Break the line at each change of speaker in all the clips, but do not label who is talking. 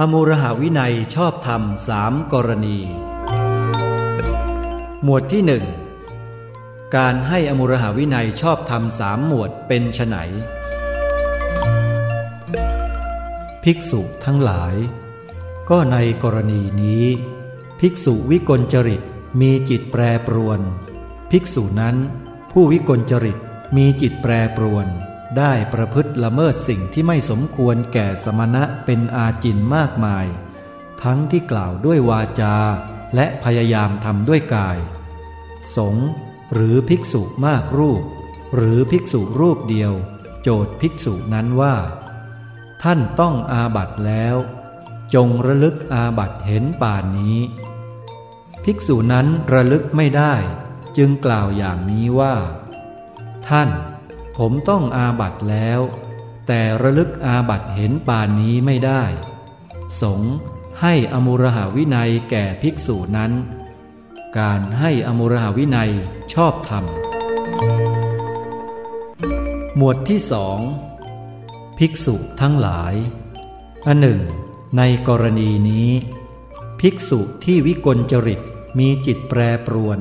อมูรหาวินัยชอบธรรมสามกรณี หมวดที่หนึ่งการให้อมูรหาวินัยชอบธรรมสามหมวดเป็นไฉนภิกษุทั้งหลาย ก็ในกรณีนี้ ภิกษุวิกลจริตมีจิตแปรปรวน ภิกษุนั้น ผู้วิกลจริตมีจิตแปรปรวน ได้ประพฤติละเมิดสิ่งที่ไม่สมควรแก่สมณะเป็นอาจินมากมาย ทั้งที่กล่าวด้วยวาจา และพยายามทำด้วยกาย สงหรือภิกษุมากรูป หรือภิกษุรูปเดียว โจทย์ภิกษุนั้นว่า ท่านต้องอาบัตแล้ว จงระลึกอาบัตเห็นป่านนี้ ภิกษุนั้นระลึกไม่ได้ จึงกล่าวอย่างนี้ว่า ท่าน ผมต้องอาบัตแล้ว แต่ระลึกอาบัตเห็นป่านนี้ไม่ได้ สงให้อมุรหาวินัยแก่ภิกษุนั้น การให้อมุรหาวินัยชอบธรรม หมวดที่สองภิกษุทั้งหลาย อันหนึ่ง ในกรณีนี้ ภิกษุที่วิกลจริตมีจิตแปรปรวน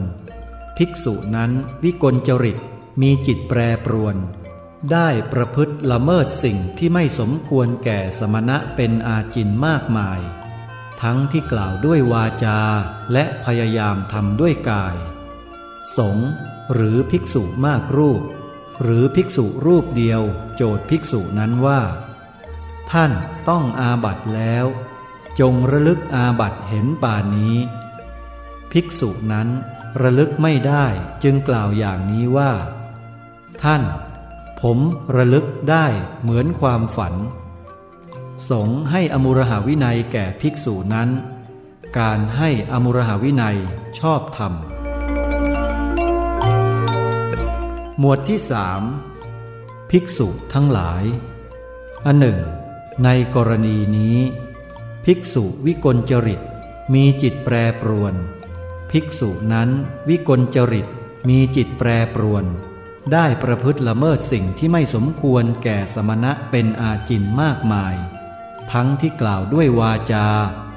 ภิกษุนั้นวิกลจริต มีจิตแปรปรวน ได้ประพฤติละเมิดสิ่งที่ไม่สมควรแก่สมณะเป็นอาจินมากมาย ทั้งที่กล่าวด้วยวาจาและพยายามทำด้วยกาย สงหรือภิกษุมากรูป หรือภิกษุรูปเดียว โจทย์ภิกษุนั้นว่า ท่านต้องอาบัตแล้ว จงระลึกอาบัตเห็นป่านนี้ ภิกษุนั้นระลึกไม่ได้จึงกล่าวอย่างนี้ว่า ท่าน ผมระลึกได้เหมือนความฝัน สงให้อมุรหาวินัยแก่ภิกษุนั้น การให้อมุรหาวินัยชอบธรรม หมวดที่สามภิกษุทั้งหลาย อันหนึ่ง ในกรณีนี้ ภิกษุวิกลจริตมีจิตแปรปรวน ภิกษุนั้นวิกลจริตมีจิตแปรปรวน ได้ประพฤติละเมิดสิ่งที่ไม่สมควรแก่สมณะเป็นอาจินมากมาย ทั้งที่กล่าวด้วยวาจา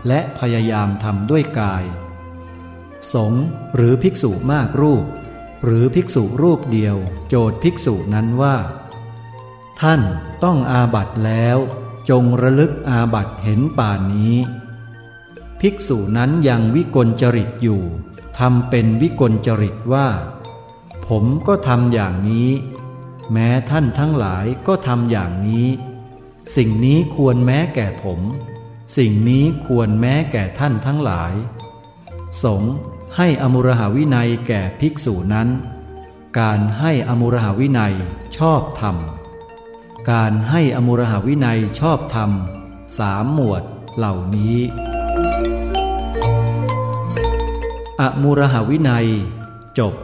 และพยายามทำด้วยกาย สงหรือภิกษุมากรูป หรือภิกษุรูปเดียว โจทย์ภิกษุนั้นว่า ท่านต้องอาบัตแล้ว จงระลึกอาบัตเห็นป่านนี้ ภิกษุนั้นยังวิกลจริตอยู่ทำเป็นวิกลจริตว่า ผมก็ทำอย่างนี้ แม้ท่านทั้งหลายก็ทำอย่างนี้ สิ่งนี้ควรแม้แก่ผม สิ่งนี้ควรแม้แก่ท่านทั้งหลาย สงให้อมุรหาวินัยแก่ภิกษุนั้น การให้อมุรหาวินัยชอบธรรม การให้อมุรหาวินัยชอบธรรมสามหมวดเหล่านี้ อมุรหาวินัยจบ